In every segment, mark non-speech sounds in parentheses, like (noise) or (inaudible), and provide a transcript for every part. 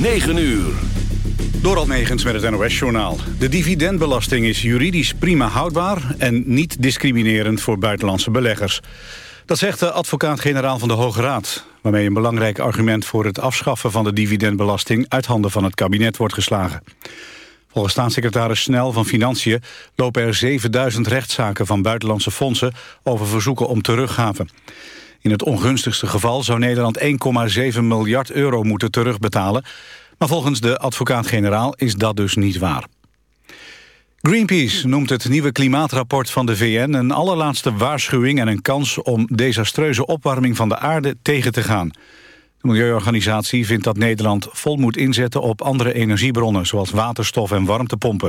9 uur. Door Megens met het NOS-journaal. De dividendbelasting is juridisch prima houdbaar... en niet discriminerend voor buitenlandse beleggers. Dat zegt de advocaat-generaal van de Hoge Raad... waarmee een belangrijk argument voor het afschaffen van de dividendbelasting... uit handen van het kabinet wordt geslagen. Volgens staatssecretaris Snel van Financiën... lopen er 7000 rechtszaken van buitenlandse fondsen... over verzoeken om teruggave. In het ongunstigste geval zou Nederland 1,7 miljard euro moeten terugbetalen... Maar volgens de advocaat-generaal is dat dus niet waar. Greenpeace noemt het nieuwe klimaatrapport van de VN... een allerlaatste waarschuwing en een kans om desastreuze opwarming van de aarde tegen te gaan. De milieuorganisatie vindt dat Nederland vol moet inzetten op andere energiebronnen... zoals waterstof en warmtepompen.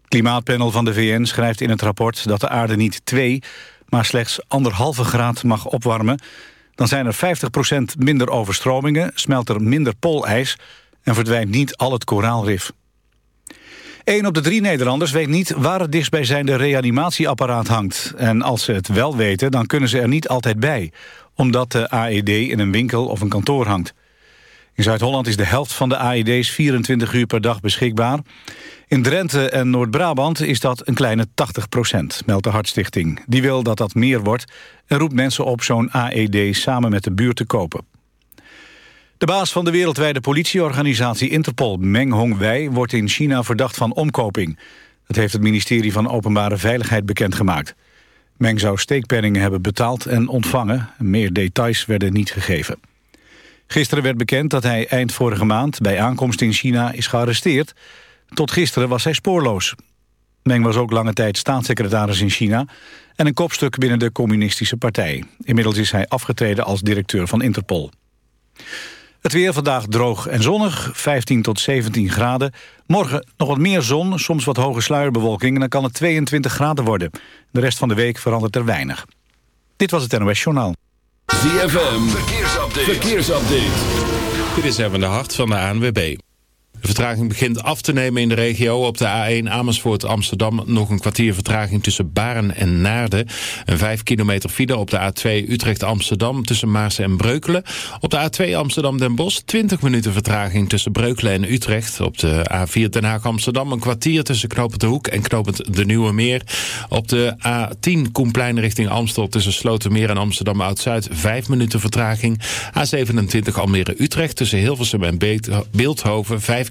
Het klimaatpanel van de VN schrijft in het rapport dat de aarde niet twee... maar slechts anderhalve graad mag opwarmen. Dan zijn er 50% minder overstromingen, smelt er minder poolijs en verdwijnt niet al het koraalrif. Een op de drie Nederlanders weet niet waar het dichtstbijzijnde reanimatieapparaat hangt. En als ze het wel weten, dan kunnen ze er niet altijd bij. Omdat de AED in een winkel of een kantoor hangt. In Zuid-Holland is de helft van de AED's 24 uur per dag beschikbaar. In Drenthe en Noord-Brabant is dat een kleine 80 procent, meldt de Hartstichting. Die wil dat dat meer wordt en roept mensen op zo'n AED samen met de buurt te kopen. De baas van de wereldwijde politieorganisatie Interpol, Meng Hongwei... wordt in China verdacht van omkoping. Dat heeft het ministerie van Openbare Veiligheid bekendgemaakt. Meng zou steekpenningen hebben betaald en ontvangen. Meer details werden niet gegeven. Gisteren werd bekend dat hij eind vorige maand... bij aankomst in China is gearresteerd. Tot gisteren was hij spoorloos. Meng was ook lange tijd staatssecretaris in China... en een kopstuk binnen de communistische partij. Inmiddels is hij afgetreden als directeur van Interpol. Het weer vandaag droog en zonnig, 15 tot 17 graden. Morgen nog wat meer zon, soms wat hoge sluierbewolking... en dan kan het 22 graden worden. De rest van de week verandert er weinig. Dit was het NOS Journaal. ZFM, verkeersupdate. verkeersupdate. Dit is even de hart van de ANWB. De vertraging begint af te nemen in de regio. Op de A1 Amersfoort-Amsterdam nog een kwartier vertraging tussen Baren en Naarden. Een 5 kilometer file op de A2 Utrecht-Amsterdam tussen Maarsen en Breukelen. Op de A2 Amsterdam-Den Bosch 20 minuten vertraging tussen Breukelen en Utrecht. Op de A4 Den Haag-Amsterdam een kwartier tussen Knopend de Hoek en Knopend de Nieuwe Meer. Op de A10 Koenplein richting Amstel tussen Slotermeer en Amsterdam-Oud-Zuid 5 minuten vertraging. A27 Almere-Utrecht tussen Hilversum en Beeldhoven 5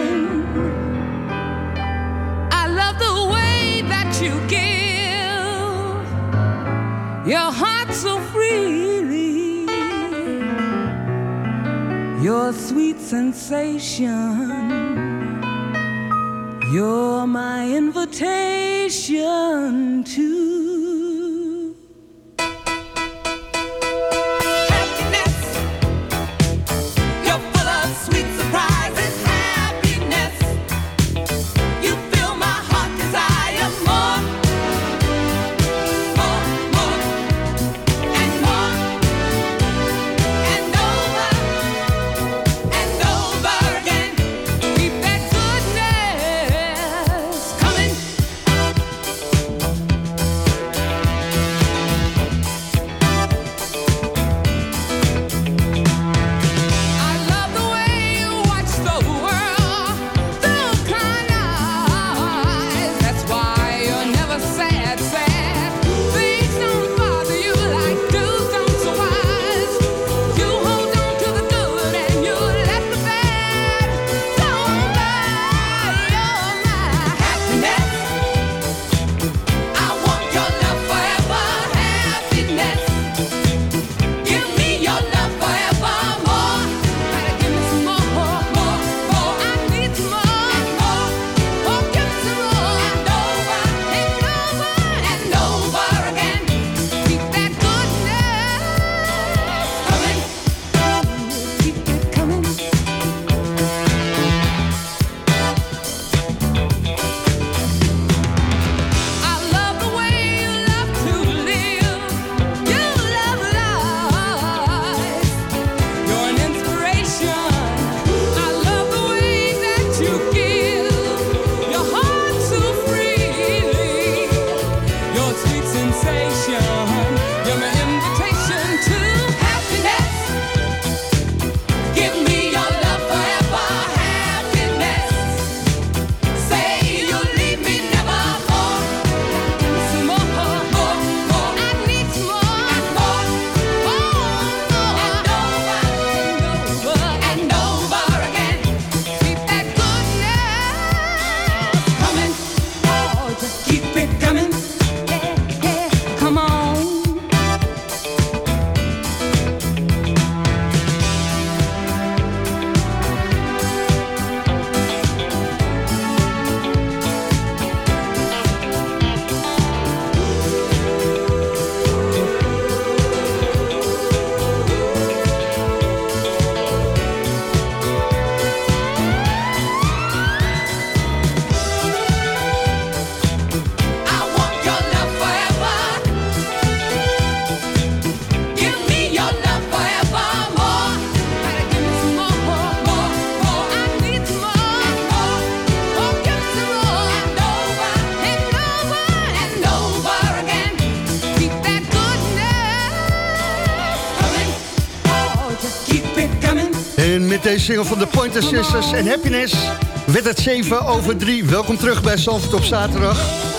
The way that you give. Your heart so freely. Your sweet sensation. You're my invitation to single van de Pointer Sisters en Happiness werd het 7 over 3. Welkom terug bij Zandvoort op zaterdag.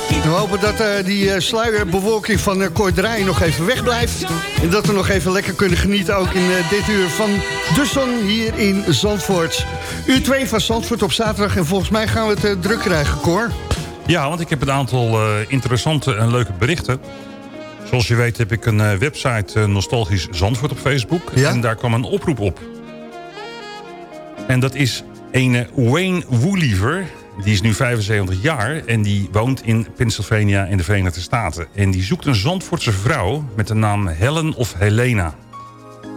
We hopen dat eh, die eh, sluierbewolking van uh, nog even wegblijft. En dat we nog even lekker kunnen genieten ook in dit uur van de zon hier in Zandvoort. Uur 2 van Zandvoort op zaterdag en volgens mij gaan we het druk krijgen, Cor. Ja, want ik heb een aantal interessante en leuke berichten. Zoals je weet heb ik een website Nostalgisch Zandvoort op Facebook. Ja? En daar kwam een oproep op. En dat is een Wayne Wooliever. Die is nu 75 jaar en die woont in Pennsylvania in de Verenigde Staten. En die zoekt een Zandvoortse vrouw met de naam Helen of Helena.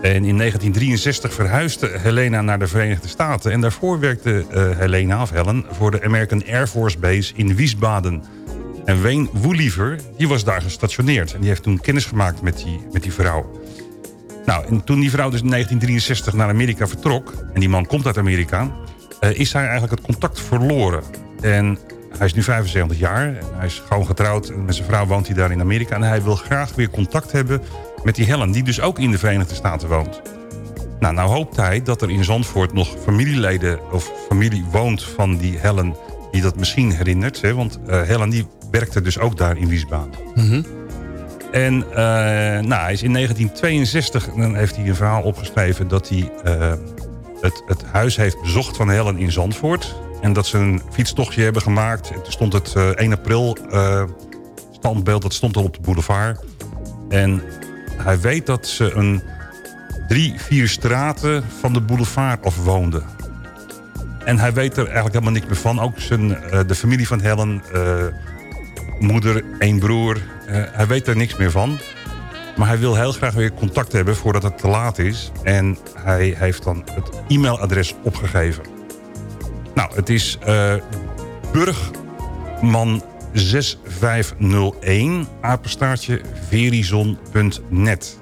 En in 1963 verhuisde Helena naar de Verenigde Staten. En daarvoor werkte eh, Helena, of Helen, voor de American Air Force Base in Wiesbaden. En Wayne Wooliever, die was daar gestationeerd. En die heeft toen kennis gemaakt met die, met die vrouw. Nou, en toen die vrouw dus in 1963 naar Amerika vertrok... en die man komt uit Amerika... eh, is hij eigenlijk het contact verloren. En hij is nu 75 jaar. En hij is gewoon getrouwd. En met zijn vrouw woont hij daar in Amerika. En hij wil graag weer contact hebben met die Helen... die dus ook in de Verenigde Staten woont. Nou, nou hoopt hij dat er in Zandvoort nog familieleden... of familie woont van die Helen... die dat misschien herinnert. Hè? Want eh, Helen die werkte dus ook daar in Wiesbaden. En eh, nou, hij is in 1962 dan heeft hij een verhaal opgeschreven... dat hij eh, het, het huis heeft bezocht van Helen in Zandvoort. En dat ze een fietstochtje hebben gemaakt. En toen stond het eh, 1 april eh, standbeeld, dat stond al op de boulevard. En hij weet dat ze een drie, vier straten van de boulevard af woonde. En hij weet er eigenlijk helemaal niks meer van. Ook zijn, de familie van Helen, moeder, één broer. eh, hij weet er niks meer van. Maar hij wil heel graag weer contact hebben voordat het te laat is. En hij heeft dan het e-mailadres opgegeven. Nou, het is eh Burgman 6501 apenstaartje verizon.net.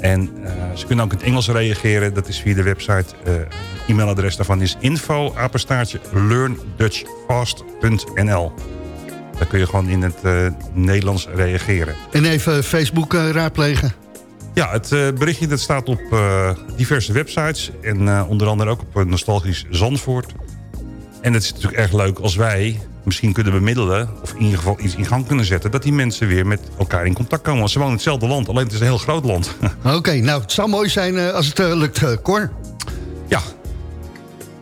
En eh, ze kunnen ook in het Engels reageren. Dat is via de website. eh e-mailadres daarvan is info apenstaartje learndutchfast.nl. Daar kun je gewoon in het eh, Nederlands reageren. En even Facebook eh, raadplegen. Ja, het eh, berichtje dat staat op diverse websites. En onder andere ook op Nostalgisch Zandvoort. En het is natuurlijk erg leuk als wij misschien kunnen bemiddelen... of in ieder geval iets in gang kunnen zetten... dat die mensen weer met elkaar in contact komen. Want ze wonen in hetzelfde land, alleen het is een heel groot land. (laughs) Oké, nou, het zou mooi zijn als het lukt, Cor. ja.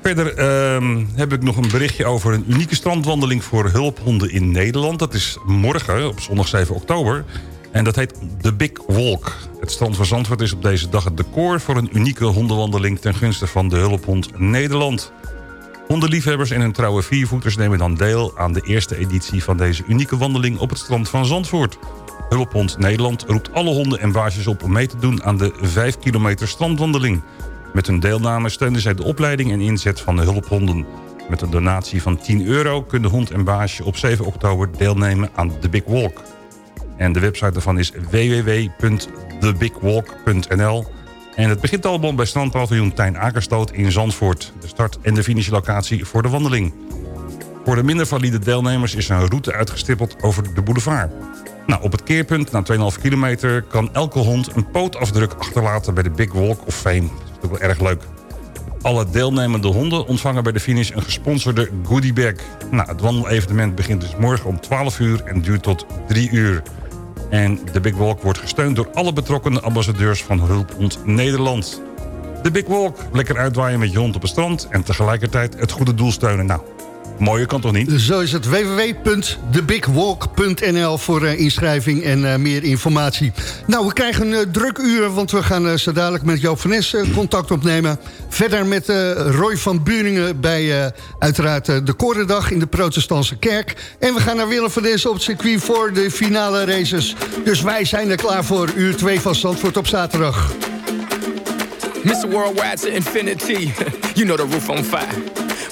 Verder ehm, heb ik nog een berichtje over een unieke strandwandeling... voor hulphonden in Nederland. Dat is morgen, op zondag 7 oktober... En dat heet The Big Walk. Het strand van Zandvoort is op deze dag het decor... voor een unieke hondenwandeling ten gunste van de Hulphond Nederland. Hondenliefhebbers en hun trouwe viervoeters nemen dan deel... aan de eerste editie van deze unieke wandeling op het strand van Zandvoort. Hulphond Nederland roept alle honden en baasjes op... om mee te doen aan de 5 kilometer strandwandeling. Met hun deelname steunen zij de opleiding en inzet van de hulphonden. Met een donatie van 10 euro kunnen hond en baasje op 7 oktober deelnemen aan The Big Walk. En de website daarvan is www.thebigwalk.nl. En het begint allemaal bij strandpaviljoen Tijn Akerstoot in Zandvoort. De start- en de finishlocatie voor de wandeling. Voor de minder valide deelnemers is een route uitgestippeld over de boulevard. Nou, op het keerpunt, na 2,5 kilometer, kan elke hond een pootafdruk achterlaten bij de Big Walk of Fame. Wel erg leuk. Alle deelnemende honden ontvangen bij de finish een gesponsorde goodiebag. Nou, het wandelevenement begint dus morgen om 12 uur en duurt tot 3 uur. En de Big Walk wordt gesteund door alle betrokkenen ambassadeurs van Hulphond Nederland. De Big Walk, lekker uitwaaien met je hond op het strand... en tegelijkertijd het goede doel steunen. Nou, mooier kan toch niet? Zo is het www.thebigwalk.nl voor eh, inschrijving en eh, meer informatie. Nou, we krijgen een eh, druk uur, want we gaan zo dadelijk met Joop van Nes contact opnemen. Verder met eh, Roy van Buringen bij eh, uiteraard de Korendag in de Protestantse Kerk. En we gaan naar Willem van Nes op het circuit voor de finale races. Dus wij zijn er klaar voor uur 2 van Zandvoort op zaterdag. Mr. Worldwide to infinity. (laughs) you know the roof on fire.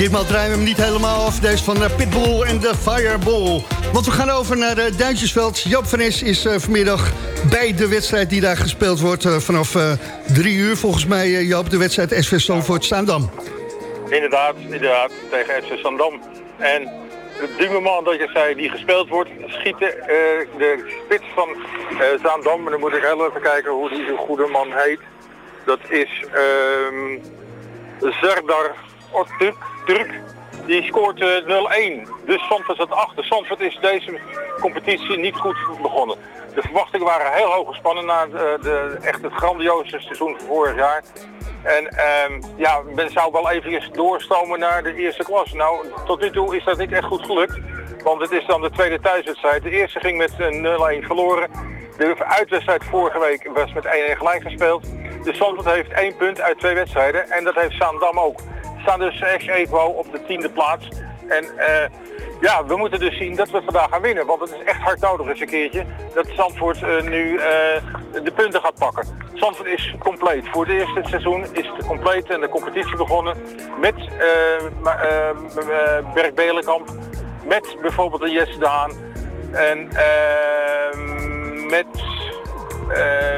Ditmaal draaien we hem niet helemaal af. Deze van eh, Pitbull en de Fireball. Want we gaan over naar de Duintjesveld. Joop van Es is eh, vanmiddag bij de wedstrijd die daar gespeeld wordt... eh, vanaf eh, drie uur volgens mij, eh, Joop, de wedstrijd SV Zandvoort Staandam. Inderdaad, inderdaad, tegen FC Sandam. En op die moment dat je zei die gespeeld wordt, schieten eh, de spits van eh Zaandam, en dan moet ik heel even kijken hoe die goede man heet. Dat is ehm Zerdar Ortuk, Die scoort eh, 0-1. Dus Zandvoort staat achter. Zandvoort is deze competitie niet goed begonnen. De verwachtingen waren heel hoog gespannen na de, de, echt het grandioze seizoen van vorig jaar. En ehm, ja, men zou wel even doorstomen naar de eerste klas. Nou, tot nu toe is dat niet echt goed gelukt. Want het is dan de tweede thuiswedstrijd. De eerste ging met eh, 0-1 verloren. De uitwedstrijd vorige week was met 1-1 gelijk gespeeld. Dus Zandvoort heeft één punt uit twee wedstrijden. En dat heeft Zaandam ook. Staan dus ex-equo op de tiende plaats. En eh, ja, we moeten dus zien dat we vandaag gaan winnen. Want het is echt hard nodig eens een keertje. Dat Zandvoort eh, nu eh, de punten gaat pakken. Zandvoort is compleet. Voor het eerste seizoen is het compleet en de competitie begonnen. Met eh, Berk Belenkamp. Met bijvoorbeeld de Jesse Daan. En met...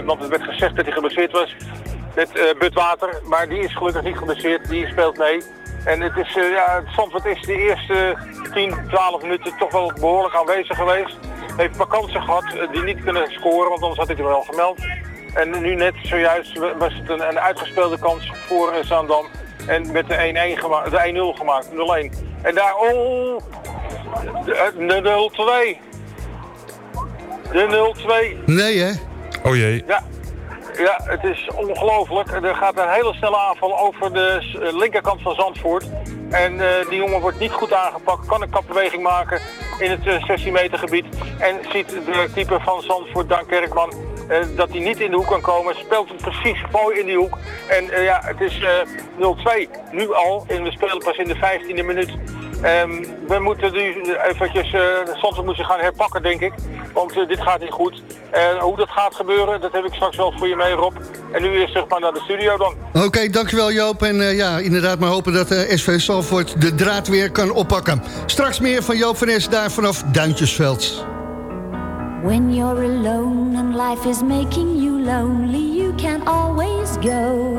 want het werd gezegd dat hij geblesseerd was. Met eh Butwater. Maar die is gelukkig niet geblesseerd. Die speelt mee. En het is, eh, ja, Zandvoort is de eerste 10, 12 minuten toch wel behoorlijk aanwezig geweest. Heeft een paar kansen gehad eh, die niet kunnen scoren, want anders had ik er wel gemeld. En nu net zojuist was het een, een uitgespeelde kans voor Zaandam. En met de 1-1 gema- de 1-0 gemaakt, 0-1. En daar, oh, de, de 0-2. De 0-2. Nee, hè? Oh jee. Ja, ja, het is ongelooflijk. Er gaat een hele snelle aanval over de eh, linkerkant van Zandvoort. En eh, die jongen wordt niet goed aangepakt, kan een kapbeweging maken in het eh, 16 meter gebied. En ziet de keeper van Zandvoort, Dan Kerkman, dat hij niet in de hoek kan komen. Speelt hem precies mooi in die hoek. En ja, het is eh 0-2 nu al. En we spelen pas in de 15e minuut. Ehm, we moeten nu eventjes, uh, moet zich gaan herpakken, denk ik. Want eh, dit gaat niet goed. En hoe dat gaat gebeuren, dat heb ik straks wel voor je mee, Rob. En nu eerst zeg maar naar de studio dan. Oké, dankjewel Joop. En eh, ja, inderdaad maar hopen dat eh, SV Zandvoort de draad weer kan oppakken. Straks meer van Joop van Es daar vanaf Duintjesveld. When you're alone and life is making you lonely, you can always go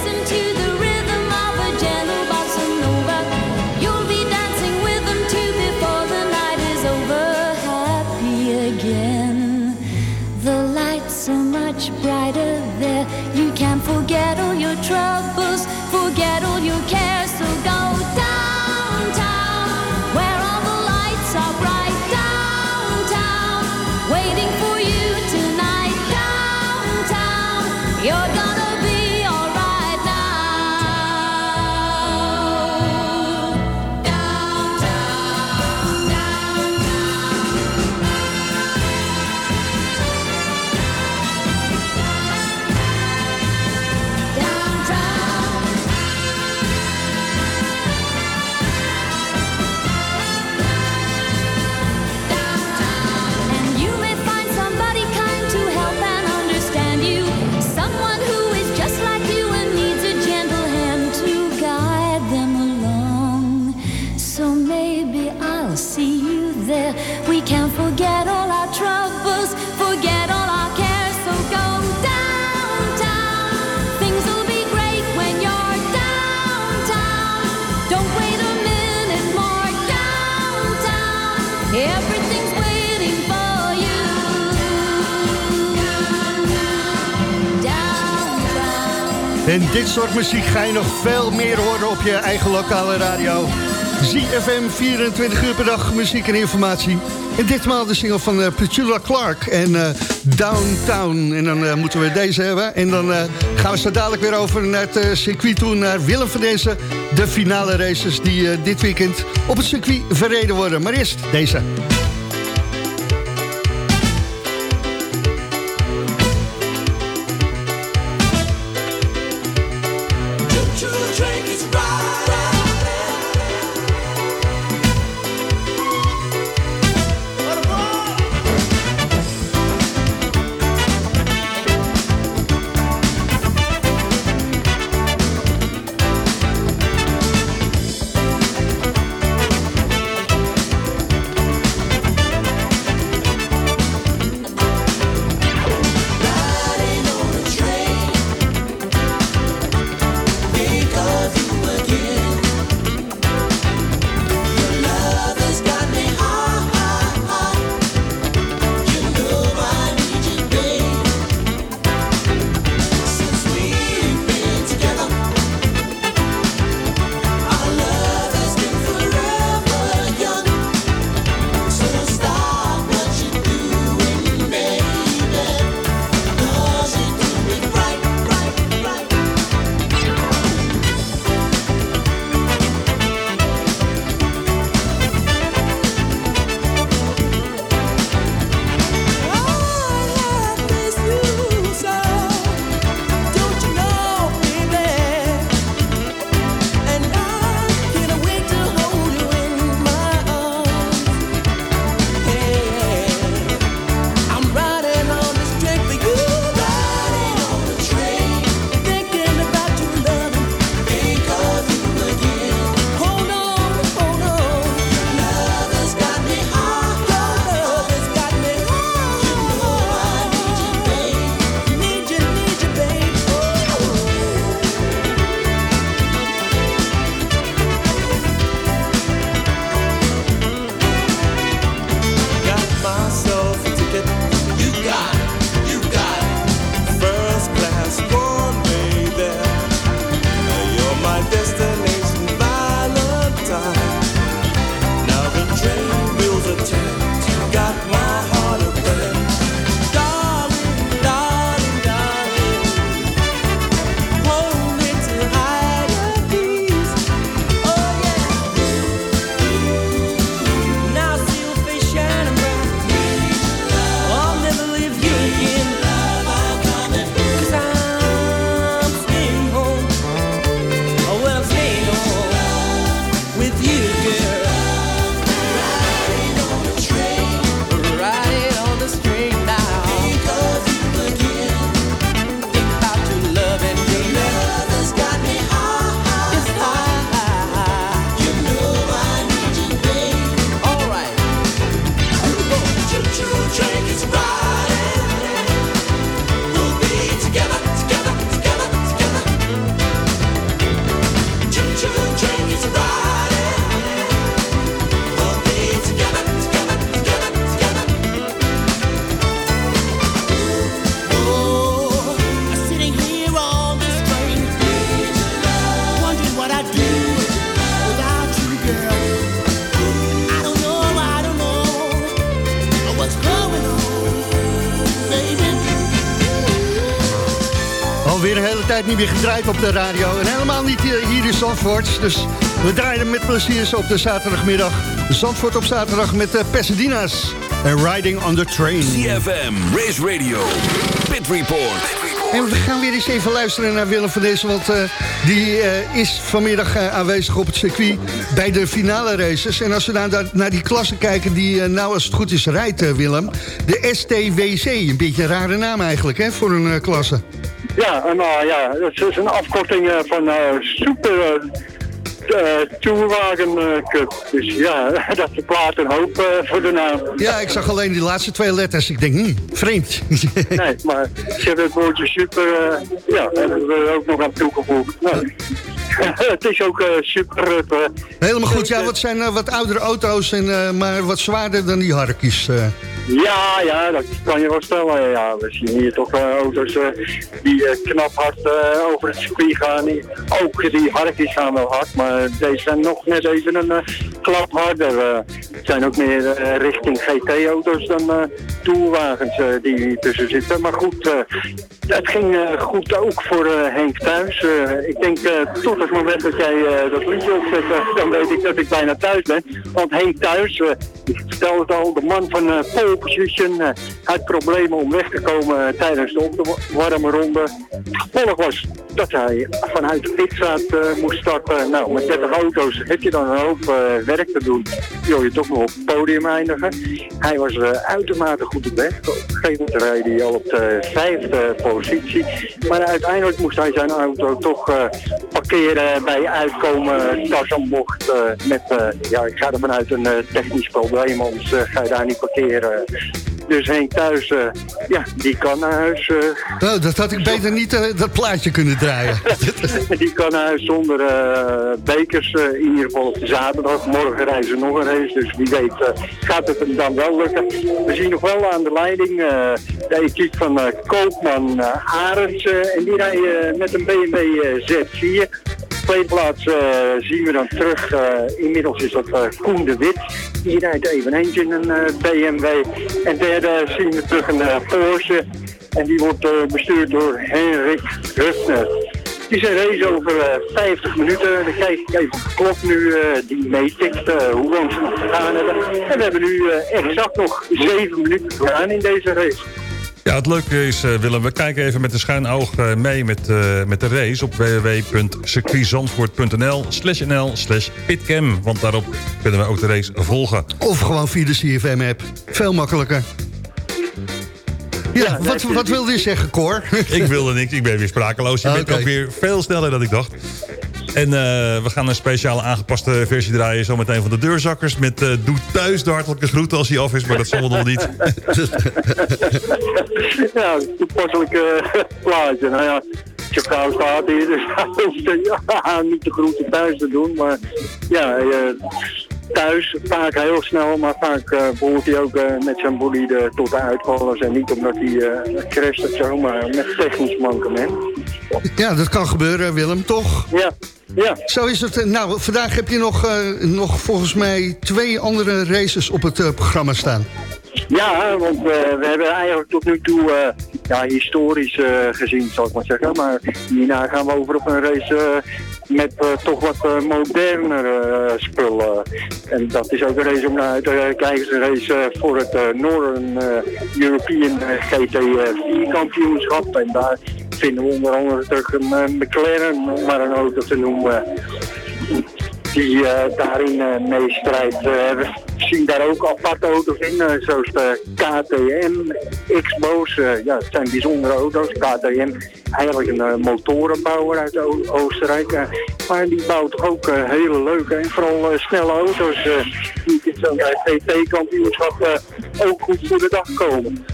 trouble. En dit soort muziek ga je nog veel meer horen op je eigen lokale radio. ZFM 24 uur per dag, muziek en informatie. En ditmaal de single van uh, Petula Clark en eh, Downtown. En dan eh, moeten we deze hebben. En dan gaan we zo dadelijk weer over naar het circuit toe... naar Willem van deze, de finale races die dit weekend op het circuit verreden worden. Maar eerst deze. Tijd niet meer gedraaid op de radio. En helemaal niet hier hier in Zandvoort. Dus we draaien met plezier op de zaterdagmiddag. Zandvoort op zaterdag met de Pasadena's. En Riding on the Train. CFM, Race Radio, Pit Report. En we gaan weer eens even luisteren naar Willem van Dezen... want eh, die eh, is vanmiddag eh, aanwezig op het circuit bij de finale races. En als we naar, naar die klasse kijken die nou als het goed is rijdt, Willem... de STWC, een beetje een rare naam eigenlijk hè, voor een klasse. Ja, en, nou ja, dat is een afkorting eh, van eh, Super uh, Tourwagen Cup. Dus ja, (laughs) dat verklaart een hoop voor de naam. Ja, ik zag alleen die laatste twee letters. Ik denk, hm, vreemd. (laughs) nee, maar ze hebben het woordje super, ja, hebben we er ook nog aan toegevoegd. Nou, (laughs) het is ook super Helemaal goed. Ja, wat zijn eh, wat oudere auto's, en, eh, maar wat zwaarder dan die harkjes. eh. Ja, ja, dat kan je wel stellen. Ja, we zien hier toch eh, auto's eh, die eh, knap hard eh, over het circuit gaan. Ook die harkjes gaan wel hard, maar deze zijn nog net even een eh, klap harder. eh. het zijn ook meer eh, richting GT-auto's dan eh toerwagens eh, die hier tussen zitten. Maar goed, eh, het ging eh, goed ook voor eh, Henk thuis. Eh, ik denk eh, tot het moment dat jij dat liedje opzet, dan weet ik dat ik bijna thuis ben. Want Henk thuis, eh, ik vertelde het al, de man van eh pole position, eh, had problemen om weg te komen tijdens de opwarme ronde. Het gevolg was dat hij vanuit de pitstraat moest starten. Nou, met 30 auto's heb je dan een hoop werk te doen. Wil je toch nog op het podium eindigen. Hij was uitermate goed op weg. Op een gegeven al op de vijfde positie. Maar uiteindelijk moest hij zijn auto toch parkeren bij uitkomen Tarzanbocht. eh met, eh, ja, ik ga er vanuit een eh, technisch probleem, anders ga je daar niet parkeren. Dus Henk thuis, eh, ja, die kan naar huis. Oh, dat had ik beter niet eh, dat plaatje kunnen draaien. (laughs) die kan naar huis zonder bekers. in ieder geval op de zaterdag. Morgen reizen nog een race. Dus wie weet gaat het hem dan wel lukken. We zien nog wel aan de leiding de equipe van Koopman uh, Arends. en die rijden met een BMW eh, Z4. Tweede plaats eh, zien we dan terug. eh, inmiddels is dat eh, Koen de Wit. Die rijdt eveneens in een BMW. En derde zien we terug een Porsche. En die wordt bestuurd door Henrik Rutner. Het is een race over eh, 50 minuten. Dan kijk ik even op de klok nu die meetikt eh, hoe lang ze nog gedaan hebben. En we hebben nu exact nog 7 minuten gedaan in deze race. Ja, het leuke is, eh, Willem, we kijken even met een schuin oog eh, mee met, eh, met de race op www.circuitzandvoort.nl slash nl slash pitcam. Want daarop kunnen we ook de race volgen. Of gewoon via de CFM-app. Veel makkelijker. Ja, wat, wat wilde je zeggen, Cor? (laughs) Ik wilde niks, ik ben weer sprakeloos. Je bent ook weer veel sneller dan ik dacht. En eh, we gaan een speciale aangepaste versie draaien zometeen van de deurzakkers. Met eh, doe thuis de hartelijke groeten als hij af is, maar dat zal wel nog niet. (laughs) ja, toepasselijk eh, plaatje. Nou ja, Chicago staat hier, dus (laughs) ja, niet de groeten thuis te doen. Maar ja, eh, thuis vaak heel snel, maar vaak eh behoort hij ook eh, met zijn bolide tot de uitvallers. En niet omdat hij eh crasht of zo, maar met technisch mankement. Ja, dat kan gebeuren, Willem, toch? Ja, ja. Zo is het. Nou, vandaag heb je nog, nog volgens mij twee andere races op het programma staan. Ja, want we hebben eigenlijk tot nu toe ja, historisch eh, gezien, zal ik maar zeggen. Maar hierna gaan we over op een race eh, met eh, toch wat eh, moderner spullen. En dat is ook een race om naar te kijken. Een race voor het Northern European eh, GT4 kampioenschap. En daar vinden we onder andere terug een McLaren, maar een auto te noemen die eh, daarin eh meestrijdt. Eh, we zien daar ook aparte auto's in, zoals de KTM, X-Bo's. ja, zijn bijzondere auto's. KTM, eigenlijk een motorenbouwer uit Oostenrijk. maar die bouwt ook hele leuke en vooral snelle auto's. die in zo'n GT-kampioenschap ook goed voor de dag komen.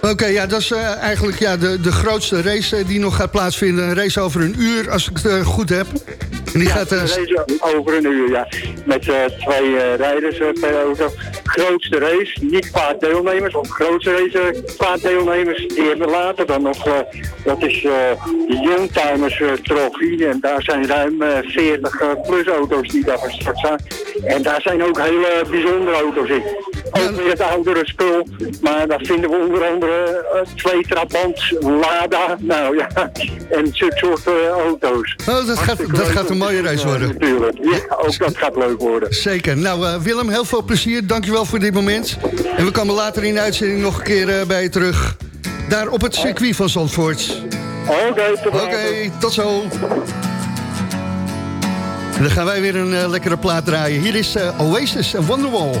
Oké, ja, dat is eh, eigenlijk ja, de, de grootste race eh, die nog gaat plaatsvinden. Een race over een uur, als ik het eh, goed heb. En die Ja, gaat... een race over een uur, ja. Met twee rijders per auto. Grootste race, niet qua deelnemers, want grootste race qua deelnemers. Die hebben we later dan nog, dat is de Youngtimers Trophy. En daar zijn ruim eh, 40 eh, plus auto's die daar gestart zijn. En daar zijn ook hele bijzondere auto's in. Ook weer het oudere spul, maar daar vinden we onder andere eh, twee Trabants, Lada, nou ja, (laughs) en zulke soort eh, auto's. Oh, dat gaat, dat gaat een mooie race worden. Natuurlijk, ja, ook dat gaat leuk worden. Zeker. Nou, eh, Willem, heel veel plezier. Dankjewel voor dit moment. En we komen later in de uitzending nog een keer eh, bij je terug. Daar op het circuit van Zandvoort. Oké, tot Oké, tot zo. En dan gaan wij weer een eh, lekkere plaat draaien. Hier is eh, Oasis en Wonderwall.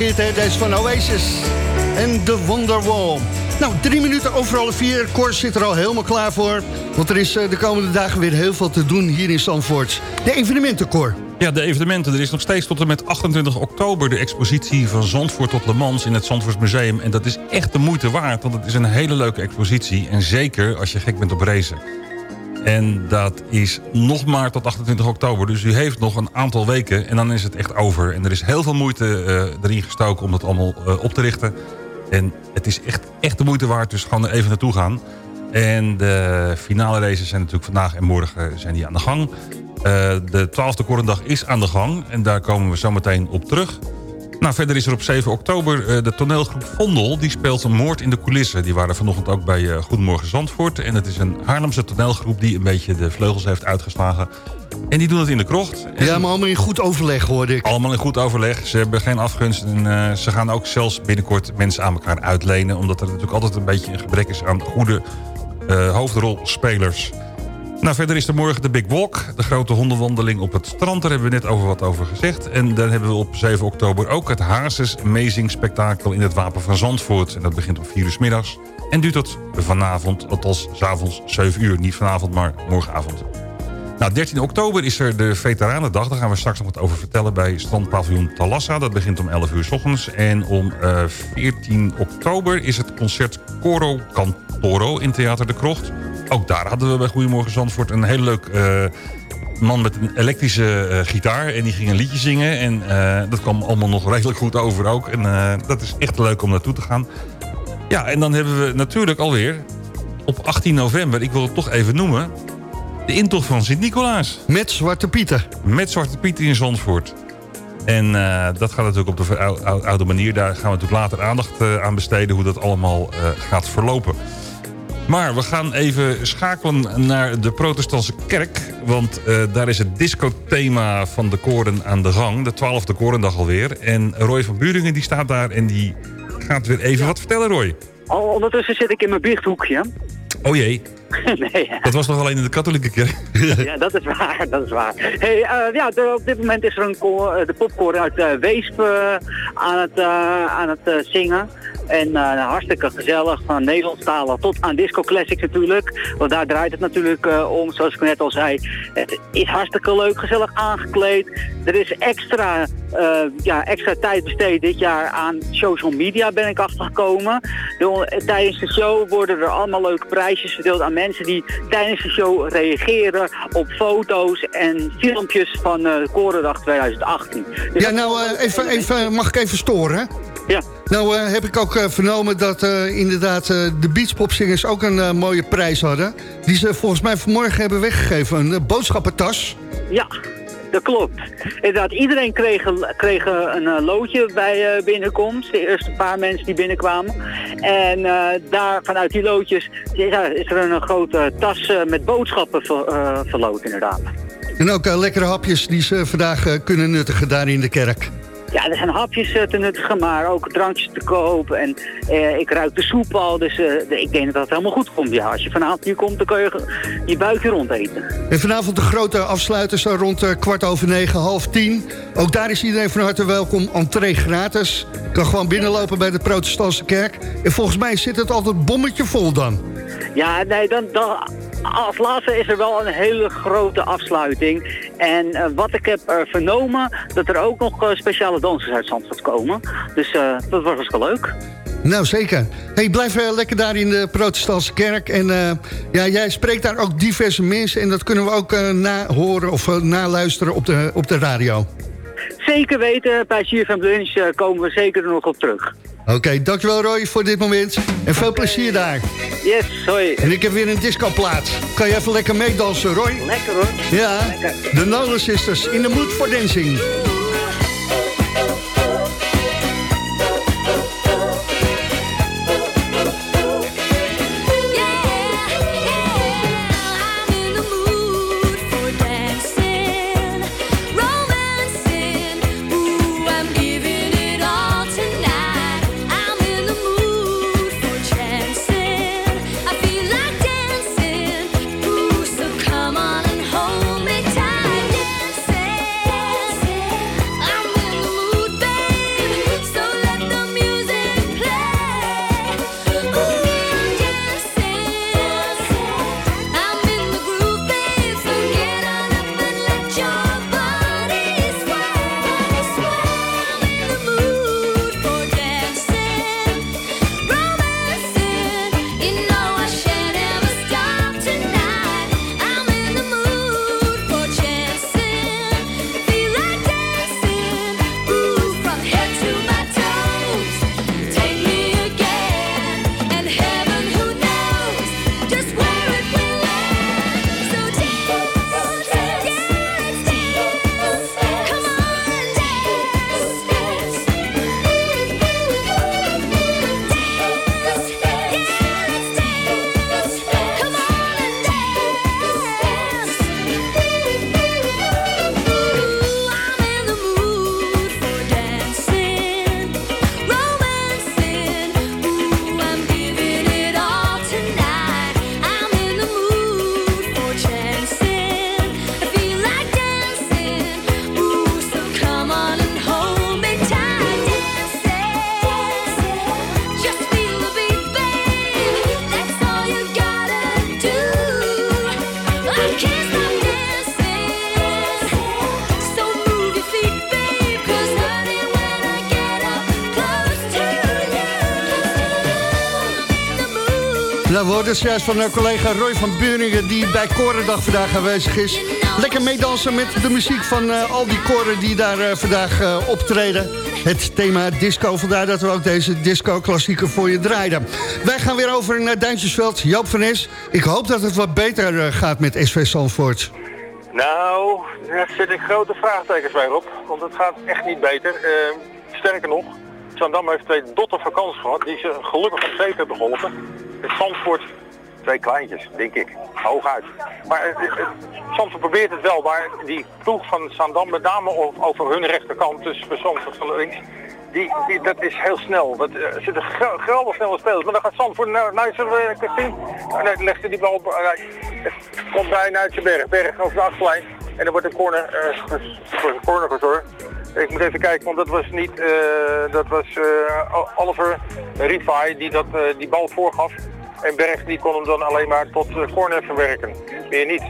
Hit, hè? Van Oasis en The Wonderwall. Nou, drie minuten over alle vier. Cor zit er al helemaal klaar voor. Want er is eh, de komende dagen weer heel veel te doen hier in Zandvoort. De evenementen, Cor. Ja, de evenementen. Er is nog steeds tot en met 28 oktober de expositie van Zandvoort tot Le Mans in het Zandvoorts Museum. En dat is echt de moeite waard, want het is een hele leuke expositie. En zeker als je gek bent op racen. En dat is nog maar tot 28 oktober. Dus u heeft nog een aantal weken en dan is het echt over. En er is heel veel moeite eh, erin gestoken om dat allemaal eh, op te richten. En het is echt, echt de moeite waard, dus gewoon er even naartoe gaan. En de finale races zijn natuurlijk vandaag en morgen zijn die aan de gang. Eh, de 12e Korendag is aan de gang en daar komen we zo meteen op terug. Nou, verder is er op 7 oktober eh, de toneelgroep Vondel. Die speelt een moord in de coulissen. Die waren vanochtend ook bij eh, Goedemorgen Zandvoort. En het is een Haarlemse toneelgroep die een beetje de vleugels heeft uitgeslagen. En die doen het in de krocht. En Ja, maar allemaal in goed overleg, hoorde ik. allemaal in goed overleg. Ze hebben geen afgunst. En eh, ze gaan ook zelfs binnenkort mensen aan elkaar uitlenen. Omdat er natuurlijk altijd een beetje een gebrek is aan goede hoofdrolspelers. Nou, verder is er morgen de Big Walk. De grote hondenwandeling op het strand. Daar hebben we net over wat over gezegd. En dan hebben we op 7 oktober ook het Hazes Amazing Spektakel in het Wapen van Zandvoort. En dat begint om 4 uur middags. En duurt tot vanavond, althans s avonds 7 uur. Niet vanavond, maar morgenavond. Nou, 13 oktober is er de Veteranendag. Daar gaan we straks nog wat over vertellen bij strandpaviljoen Talassa. Dat begint om 11 uur s ochtends. En om eh, 14 oktober is het concert Coro Cantoro in Theater de Krocht. Ook daar hadden we bij Goedemorgen Zandvoort een heel leuk eh, man met een elektrische eh, gitaar. En die ging een liedje zingen. En dat kwam allemaal nog redelijk goed over ook. En dat is echt leuk om naartoe te gaan. Ja, en dan hebben we natuurlijk alweer op 18 november... ik wil het toch even noemen... de intocht van Sint-Nicolaas. Met Zwarte Pieten. Met Zwarte Pieten in Zandvoort. En eh, dat gaat natuurlijk op de oude manier. Daar gaan we natuurlijk later aandacht eh, aan besteden... hoe dat allemaal eh, gaat verlopen. Maar we gaan even schakelen naar de protestantse kerk. Want eh, daar is het discothema van de koren aan de gang. De twaalfde korendag alweer. En Roy van Buringen die staat daar en die gaat weer even wat vertellen, Roy. Al ondertussen zit ik in mijn biechthoekje. Oh jee, (laughs) nee, ja. dat was nog alleen in de katholieke kerk. (laughs) ja, dat is waar, dat is waar. Hey, eh, ja, op dit moment is er een eh, de popkoor uit eh, Weesp aan het, aan het zingen. En eh, hartstikke gezellig, van Nederlandstalen tot aan disco classics natuurlijk. Want daar draait het natuurlijk eh, om, zoals ik net al zei. Het is hartstikke leuk, gezellig aangekleed. Er is extra, eh, ja, extra tijd besteed dit jaar aan social media, ben ik achtergekomen. De- tijdens de show worden er allemaal leuke prijsjes verdeeld aan mensen die tijdens de show reageren op foto's en filmpjes van eh Korendag 2018. Dus Ja, nou, even, even, mag ik even storen? Ja. Nou eh, heb ik ook eh, vernomen dat eh, inderdaad de Beachpopzingers ook een mooie prijs hadden. Die ze volgens mij vanmorgen hebben weggegeven. Een boodschappentas. Ja, dat klopt. Inderdaad, iedereen kreeg, een- kreeg een loodje bij binnenkomst. De eerste paar mensen die binnenkwamen. En daar, vanuit die loodjes is, er- is er een grote tas met boodschappen ver, verloot inderdaad. En ook lekkere hapjes die ze vandaag kunnen nuttigen daar in de kerk. Ja, er zijn hapjes eh, te nuttigen, maar ook drankjes te kopen. En eh, ik ruik de soep al, dus eh, ik denk dat dat helemaal goed komt. Ja, als je vanavond hier komt, dan kan je je buikje rondeten. En vanavond de grote afsluiter zo rond eh, kwart over negen, half tien. Ook daar is iedereen van harte welkom. Entree gratis. Kan gewoon binnenlopen bij de protestantse kerk. En volgens mij zit het altijd bommetje vol dan. Ja, nee, dan, dan, als laatste is er wel een hele grote afsluiting. En eh, wat ik heb eh, vernomen, dat er ook nog eh, speciale dansers uit Zandvoort komen. Dus dat was hartstikke leuk. Nou, zeker. Hey, blijf lekker daar in de protestantse kerk. En ja, jij spreekt daar ook diverse mensen. En dat kunnen we ook eh nahoren of naluisteren op de, op de radio. Zeker weten, bij CFM Lunch komen we zeker er nog op terug. Oké, dankjewel Roy voor dit moment. En veel plezier daar. Yes, hoi. En ik heb weer een discoplaat. Kan je even lekker meedansen, Roy? Lekker hoor. Ja, de Nolan Sisters in the mood for dancing. Hoorden het juist van collega Roy van Buringen... die bij Korendag vandaag aanwezig is. Lekker meedansen met de muziek van eh, al die koren die daar eh, vandaag eh, optreden. Het thema disco, vandaar dat we ook deze disco-klassieker voor je draaiden. Wij gaan weer over naar Duintjesveld. Joop van Es, ik hoop dat het wat beter gaat met SV Zandvoort. Nou, daar zit ik grote vraagtekens bij op. Want het gaat echt niet beter. Eh, sterker nog, Zandam heeft twee dotten vakanties gehad die ze gelukkig op zeep hebben geholpen. Het Zandvoort, twee kleintjes, denk ik. Hooguit. Maar eh, eh, Zandvoort probeert het wel, maar die ploeg van Zandam, met name over hun rechterkant, dus voor Zandvoort van links, die, die, dat is heel snel. Dat, eh, er zitten ge- geweldig snelle spelers. Maar dan gaat we even zien. En dan legt hij die bal, op, het komt bijna uit zijn berg. Berg over de achterlijn. En dan wordt een corner, voor een corner gezorgd. Ik moet even kijken, want dat was niet, dat was Oliver Rifai die dat, die bal voorgaf. En Berg die kon hem dan alleen maar tot eh, corner verwerken. Meer niet.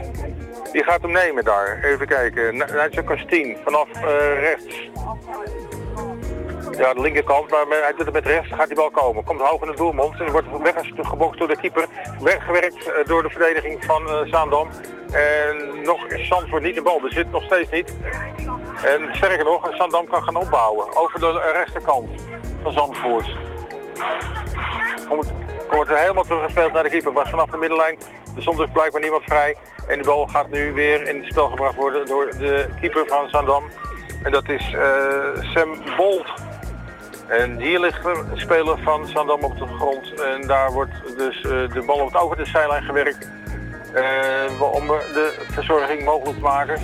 Die gaat hem nemen daar. Even kijken. Nigel Castien vanaf eh, rechts. Ja, de linkerkant, maar hij doet het met rechts, gaat die bal komen. Komt hoog in de doelmond en wordt weggebokst door de keeper. Weggewerkt eh, door de verdediging van eh Zaandam. En nog is Zandvoort niet de bal, er zit nog steeds niet. En sterker nog, Zaandam kan gaan opbouwen over de rechterkant van Zandvoort. Wordt helemaal teruggespeeld naar de keeper. Was vanaf de middenlijn. Er stond dus blijkbaar niemand vrij. En de bal gaat nu weer in het spel gebracht worden door de keeper van Zandam. En dat is eh, Sam Bolt. En hier ligt een speler van Zandam op de grond. En daar wordt dus eh, de bal wordt over de zijlijn gewerkt. eh, om de verzorging mogelijk te maken.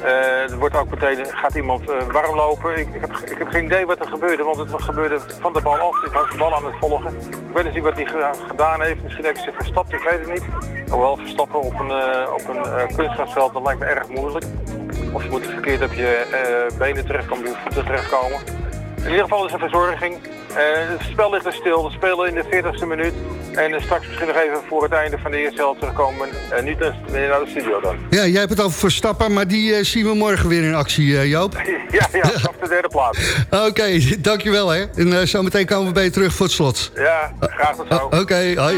Eh, er wordt ook meteen, gaat iemand eh, warm lopen. Ik, ik, heb, geen idee wat er gebeurde, want het gebeurde van de bal af. Ik was de bal aan het volgen. Ik weet niet wat hij ge- gedaan heeft. Misschien heeft hij zich verstapt, ik weet het niet. Hoewel verstappen op een, eh, op een kunstgrasveld, dat lijkt me erg moeilijk. Of je moet verkeerd op je benen terechtkomen, je voeten terechtkomen. In ieder geval is er verzorging. Eh, het spel ligt er stil. We spelen in de 40ste minuut. En eh, straks misschien nog even voor het einde van de eerste helft terugkomen. En nu dus weer naar de studio dan. Ja, jij hebt het over Verstappen, maar die eh, zien we morgen weer in actie, eh, Joop. (laughs) ja, ja, (laughs) op de derde plaats. Oké, dankjewel hè. En eh, zometeen komen we bij je terug voor het slot. Ja, graag tot zo. Oké, hoi.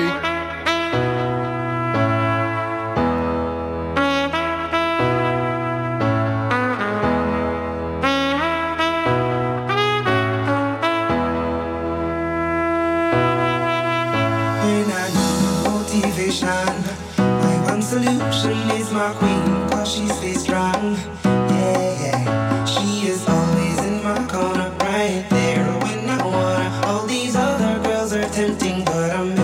My one solution is my queen, cause she stays strong. Yeah, yeah. She is always in my corner, right there when I wanna. All these other girls are tempting, but I'm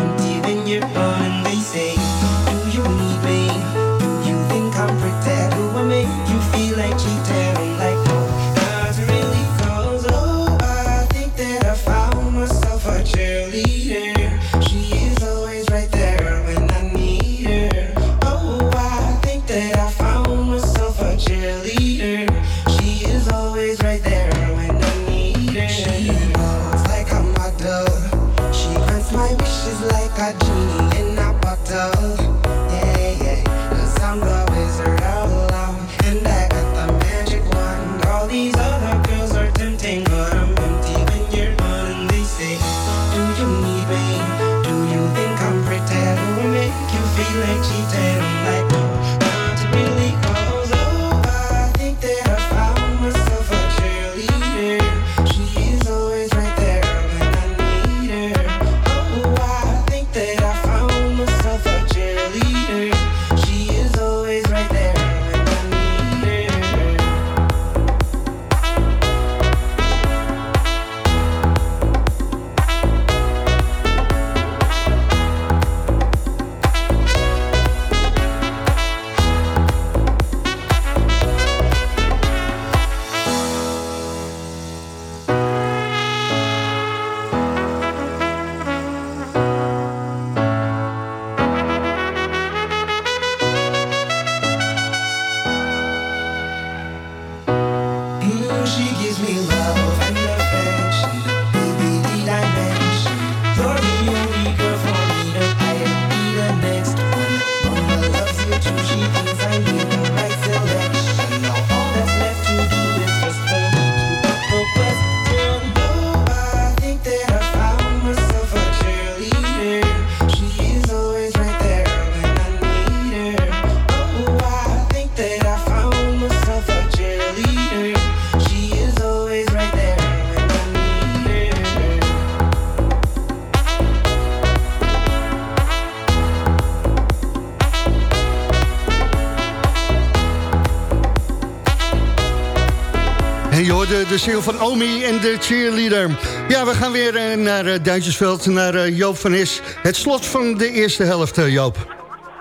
de single van Omi en de cheerleader. Ja, we gaan weer eh, naar eh, Duintjesveld, naar eh, Joop van Is. Het slot van de eerste helft, Joop.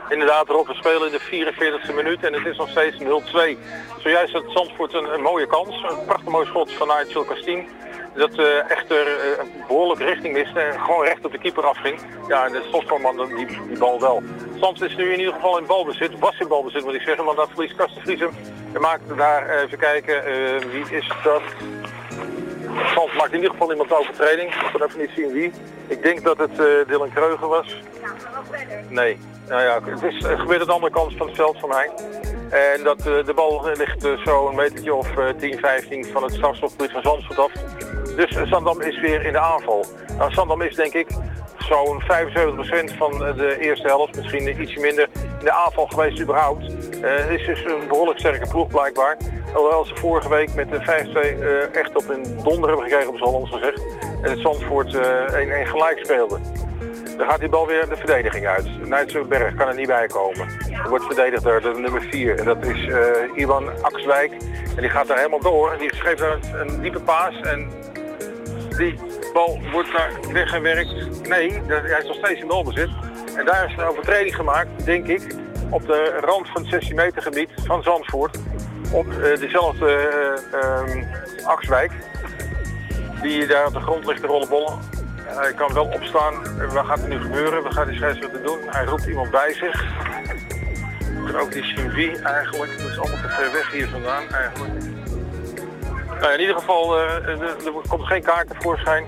Inderdaad, Rob, we spelen in de 44e minuut en het is nog steeds 0-2. Zojuist had Zandvoort een, een mooie kans. Een prachtig mooi schot van Nigel Castien. Dat eh echter eh, behoorlijk richting miste en gewoon recht op de keeper afging. Ja, en de slotforman die, die bal wel. Zandvoort is nu in ieder geval in balbezit. Was in balbezit moet ik zeggen, want dat verliest Kasten Vries hem. En maakt daar, eh, even kijken, wie is dat? Zand maakt in ieder geval iemand overtreding. Ik kan even niet zien wie. Ik denk dat het Dylan Kreuger was. Nee. Nou ja, het, is, het gebeurt aan de andere kant van het veld van mij. En dat, de bal ligt zo een metertje of eh, 10, 15 van het strafstofgebied van Zandvoort af. Dus eh, Zandam is weer in de aanval. Nou, Zandam is denk ik zo'n 75% van eh, de eerste helft, misschien ietsje minder, in de aanval geweest überhaupt. Eh, Het is dus een behoorlijk sterke ploeg blijkbaar. Hoewel ze vorige week met de 5-2 eh, echt op een donder hebben gekregen, op Hollands gezegd. En het Zandvoort eh 1-1 gelijk speelde. Dan gaat die bal weer de verdediging uit. Nijtsenberg kan er niet bij komen. Er wordt verdedigd door de nummer 4. En dat is eh, Iwan Akswijk. En die gaat daar helemaal door. En die geeft daar een, een diepe paas. En die bal wordt daar weggewerkt. Nee, hij is nog steeds in balbezit. En daar is een overtreding gemaakt, denk ik, op de rand van het 16 meter gebied van Zandvoort. Op eh, dezelfde ehm, Akswijk. Die daar op de grond ligt te rollenbollen. Hij kan wel opstaan. Wat gaat er nu gebeuren? Wat gaat die scheidsrechter doen? Hij roept iemand bij zich. Kan ook zien wie eigenlijk. Dat is allemaal te weg hier vandaan eigenlijk. Nou, in ieder geval, eh, er, komt geen kaart tevoorschijn.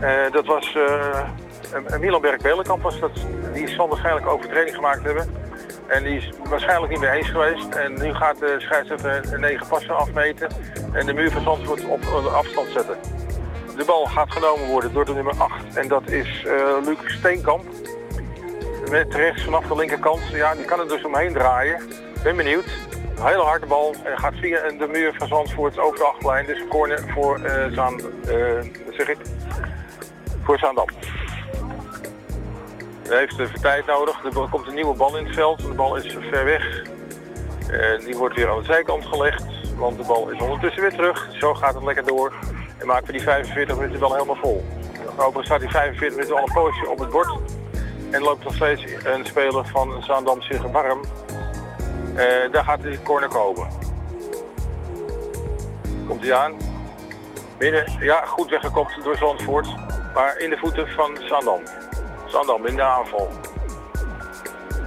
Eh, dat was uh, Milan Berg-Belenkamp, die zal waarschijnlijk overtreding gemaakt hebben. En die is waarschijnlijk niet mee eens geweest. En nu gaat de scheidsrechter negen passen afmeten en de muur van Zandvoort op eh, afstand zetten. De bal gaat genomen worden door de nummer 8 en dat is eh Luc Steenkamp. Met rechts vanaf de linkerkant, ja, die kan er dus omheen draaien. Ben benieuwd. Hele harde bal en gaat via de muur van Zandvoort over de achterlijn. Dus corner voor eh Zaan, eh, zeg ik? Voor Zaandam. Hij heeft even tijd nodig. Er komt een nieuwe bal in het veld. De bal is ver weg. En die wordt weer aan de zijkant gelegd. Want de bal is ondertussen weer terug. Zo gaat het lekker door. En maken we die 45 minuten dan helemaal vol. Overigens staat die 45 minuten al een poosje op het bord. En loopt nog steeds een speler van Zaandam zich warm. Eh, daar gaat de corner komen. Komt hij aan. Midden, ja, goed weggekopt door Zandvoort. Maar in de voeten van Zaandam. Zaandam in de aanval.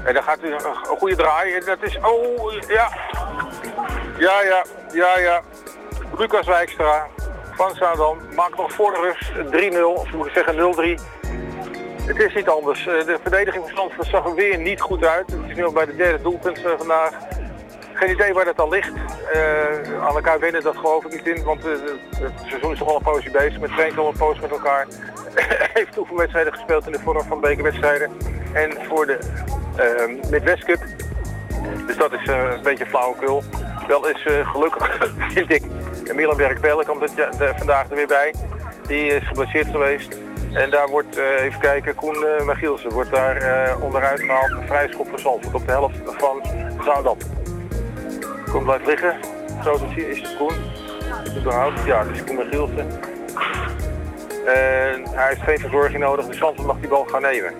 En dan gaat hij een, goede draai. En dat is, oh, ja. Ja, ja, ja, ja. Lucas Wijkstra van Zaandam maakt nog voor de rust 3-0, of moet ik zeggen 0-3. Het is niet anders. Eh, De verdediging van Zandvoort zag er weer niet goed uit. Het is nu al bij de derde doelpunt eh, vandaag. Geen idee waar dat al ligt. Eh, aan elkaar winnen, dat geloof ik niet in. Want eh, het seizoen is toch al een poosje bezig. Met traint al een poos met elkaar. (coughs) Heeft oefenwedstrijden gespeeld in de vorm van bekerwedstrijden. En voor de uh, Midwest Cup. Dus dat is eh, een beetje flauwekul. Wel is eh, gelukkig, (laughs) vind ik, Milan komt het, vandaag er weer bij. Die is geblesseerd geweest. En daar wordt, eh, even kijken, Koen uh, Magielsen wordt daar eh, onderuit gehaald. Een vrije schop Zandvoort op de helft van Zaandam. Koen blijft liggen. Zo te zien is het Koen. Überhaupt, ja, dus Koen Magielsen. En hij heeft geen verzorging nodig, dus Zandvoort mag die bal gaan nemen.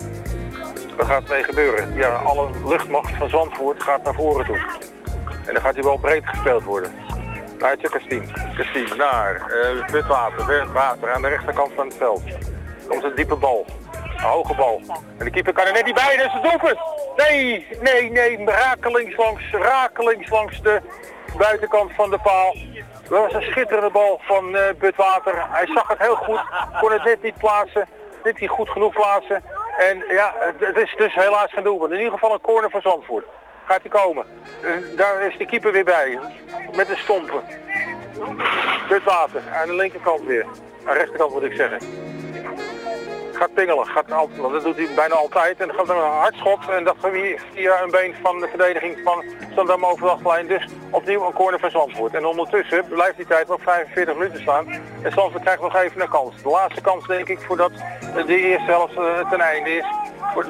Wat gaat ermee gebeuren? Ja, alle luchtmacht van Zandvoort gaat naar voren toe. En dan gaat die bal breed gespeeld worden. Naar Kastien. Kastien naar uh, Witwater, water aan de rechterkant van het veld. Komt een diepe bal. Een hoge bal. En de keeper kan er net niet bij, dat is het. Nee, nee, nee, rakelings langs, rakelings langs de buitenkant van de paal. Dat was een schitterende bal van uh, Butwater. Hij zag het heel goed, kon het net niet plaatsen, net niet goed genoeg plaatsen. En ja, het, is dus helaas geen doelpunt. In ieder geval een corner van Zandvoort. Gaat hij komen. Uh, daar is de keeper weer bij, met de stompen. Butwater, aan de linkerkant weer. Aan de rechterkant moet ik zeggen gaat pingelen. Gaat dat doet hij bijna altijd. En dan gaat er een hardschot. En dat via, een been van de verdediging van Zandam achterlijn. Dus opnieuw een corner van Zandvoort. En ondertussen blijft die tijd nog 45 minuten staan. En Zandvoort krijgt nog even een kans. De laatste kans denk ik voordat de eerste helft uh, ten einde is.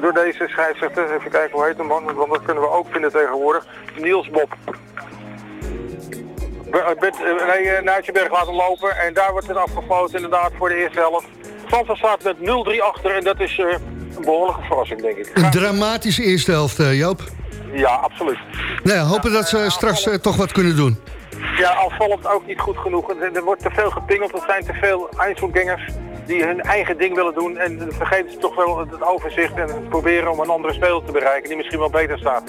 Door deze scheidsrechter. Even kijken hoe heet hem. Want dat kunnen we ook vinden tegenwoordig. Niels Bob. Be- Bert- eh, nee, eh, Nuitjenberg laten lopen. En daar wordt het afgefloten inderdaad voor de eerste helft. Zandvoort staat met 0-3 achter en dat is eh, een behoorlijke verrassing, denk ik. Een dramatische eerste helft, eh, Joop. Ja, absoluut. Nou ja, hopen dat ze straks eh, toch wat kunnen doen. Ja, afvallend ook niet goed genoeg. Er, er wordt te veel gepingeld. Er zijn te veel Einzelgangers die hun eigen ding willen doen. En vergeten ze toch wel het overzicht en proberen om een andere speler te bereiken die misschien wel beter staat.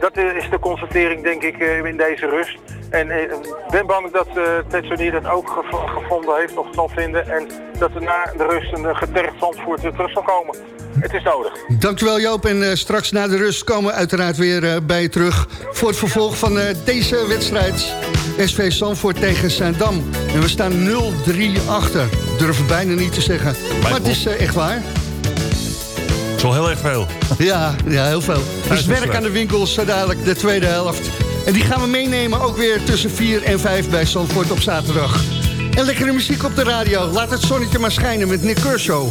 Dat is de constatering, denk ik, in deze rust. En eh, ik ben bang dat uh, Tetsonier dat ook gev- gevonden heeft of zal vinden. En dat er na de rust een uh, getergd Zandvoort weer terug zal komen. Het is nodig. Dankjewel Joop en eh, straks na de rust komen we uiteraard weer eh, bij je terug... voor het vervolg van eh, deze wedstrijd. SV Zandvoort tegen Zaandam. En we staan 0-3 achter. Durf het bijna niet te zeggen. Maar het is eh, echt waar. Het is wel heel erg veel. Ja, ja heel veel. Dus werk aan de winkels, zo dadelijk de tweede helft. En die gaan we meenemen ook weer tussen 4 en 5 bij Zandvoort op zaterdag. En lekkere muziek op de radio. Laat het zonnetje maar schijnen met Nick Kershaw.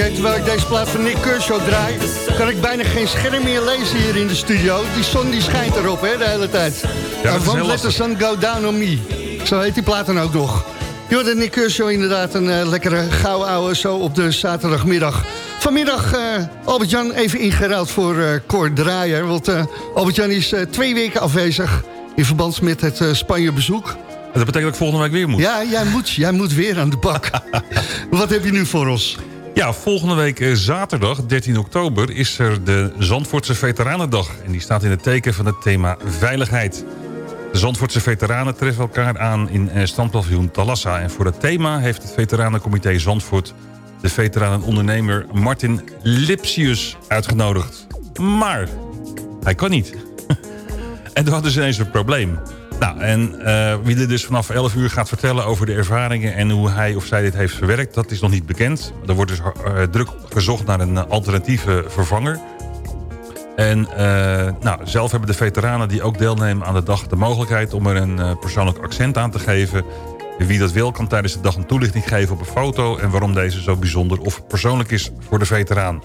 Hè? Terwijl ik deze plaat van Nick Kershaw draai... kan ik bijna geen scherm meer lezen hier in de studio. Die zon die schijnt erop, hè, de hele tijd. is I won't let the sun go down on me. Zo heet die plaat dan ook nog. Jordan Nick Kershaw inderdaad een eh, lekkere gouden ouwe zo op de zaterdagmiddag. Vanmiddag eh, Albert-Jan even ingeruild voor eh Cor Draaier. Want Albert-Jan is twee weken afwezig in verband met het Spanje-bezoek. Dat betekent dat ik volgende week weer moet. Ja, jij moet, jij moet weer aan de bak. (laughs) Wat heb je nu voor ons? Ja, volgende week eh, zaterdag, 13 oktober, is er de Zandvoortse Veteranendag. En die staat in het teken van het thema veiligheid. De Zandvoortse veteranen treffen elkaar aan in eh, standpaviljoen Talassa. En voor het thema heeft het veteranencomité Zandvoort... de veteranenondernemer Martin Lipsius uitgenodigd. Maar hij kan niet. (laughs) en toen hadden ze ineens een probleem. Nou, en eh, wie er dus vanaf 11 uur gaat vertellen over de ervaringen... en hoe hij of zij dit heeft verwerkt, dat is nog niet bekend. Er wordt dus eh, druk gezocht naar een alternatieve vervanger. En eh, nou, zelf hebben de veteranen die ook deelnemen aan de dag... de mogelijkheid om er een persoonlijk accent aan te geven. Wie dat wil kan tijdens de dag een toelichting geven op een foto... en waarom deze zo bijzonder of persoonlijk is voor de veteraan.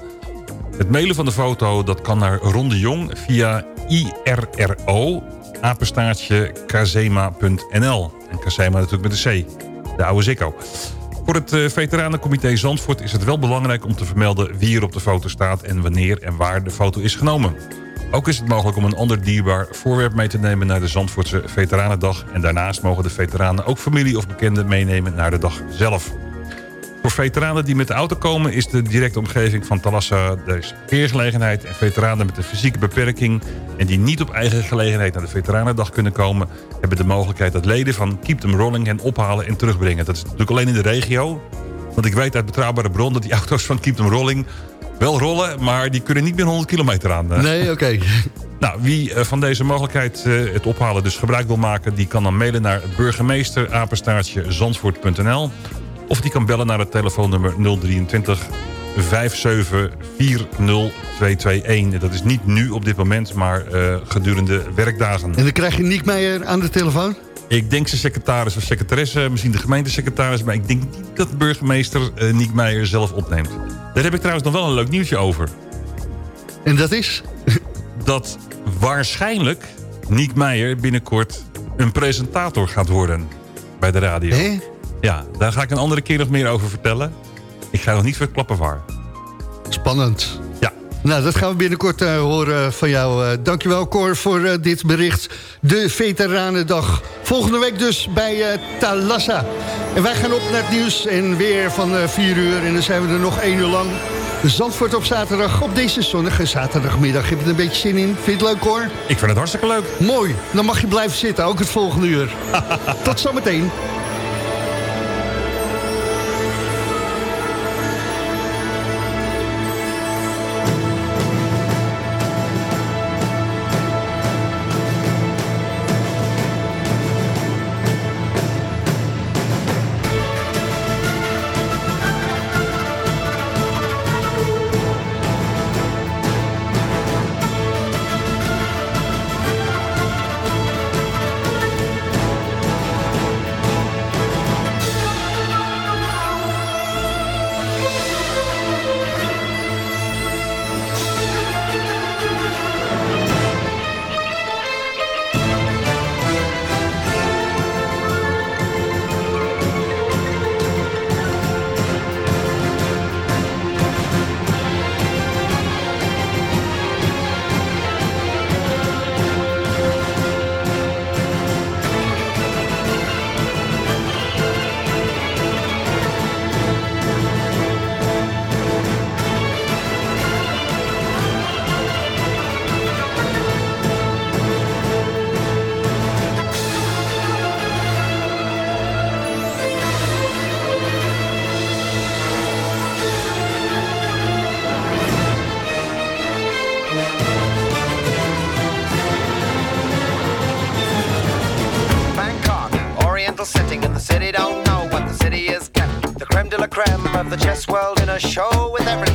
Het mailen van de foto dat kan naar Ron de Jong via IRRO, apenstaartje kazema.nl. En Kazema natuurlijk met een C, de oude Zikko. Voor het eh, Veteranencomité Zandvoort is het wel belangrijk om te vermelden... wie er op de foto staat en wanneer en waar de foto is genomen. Ook is het mogelijk om een ander dierbaar voorwerp mee te nemen... naar de Zandvoortse Veteranendag. En daarnaast mogen de veteranen ook familie of bekenden meenemen naar de dag zelf. Voor veteranen die met de auto komen is de directe omgeving van Talassa de verkeersgelegenheid. En veteranen met een fysieke beperking en die niet op eigen gelegenheid naar de Veteranendag kunnen komen... hebben de mogelijkheid dat leden van Keep Them Rolling hen ophalen en terugbrengen. Dat is natuurlijk alleen in de regio. Want ik weet uit betrouwbare bron dat die auto's van Keep Them Rolling wel rollen... maar die kunnen niet meer 100 kilometer aan. eh. Nee, oké. (laughs) Nou, wie eh, van deze mogelijkheid eh, het ophalen dus gebruik wil maken... die kan dan mailen naar burgemeester apenstaartje zandvoort.nl... of die kan bellen naar het telefoonnummer 023 57 40221. Dat is niet nu op dit moment, maar eh, gedurende werkdagen. En dan krijg je Niek Meijer aan de telefoon? Ik denk zijn secretaris of secretaresse, misschien de gemeentesecretaris... maar ik denk niet dat de burgemeester eh, Niek Meijer zelf opneemt. Daar heb ik trouwens nog wel een leuk nieuwtje over. En dat is? (laughs) Dat waarschijnlijk Niek Meijer binnenkort een presentator gaat worden bij de radio. Ja, daar ga ik een andere keer nog meer over vertellen. Ik ga nog niet verklappen waar. Spannend. Ja. Nou, dat gaan we binnenkort eh, horen van jou. Eh, dankjewel, Cor, voor eh, dit bericht. De Veteranendag. Volgende week dus bij eh, Talassa. En wij gaan op naar het nieuws en weer van eh 4 uur. En dan zijn we er nog 1 uur lang. Zandvoort op zaterdag, op deze zonnige zaterdagmiddag. Heb je er een beetje zin in? Vind je het leuk, hoor? Ik vind het hartstikke leuk. Mooi. Dan mag je blijven zitten, ook het volgende uur. (laughs) Tot zometeen. Show with everything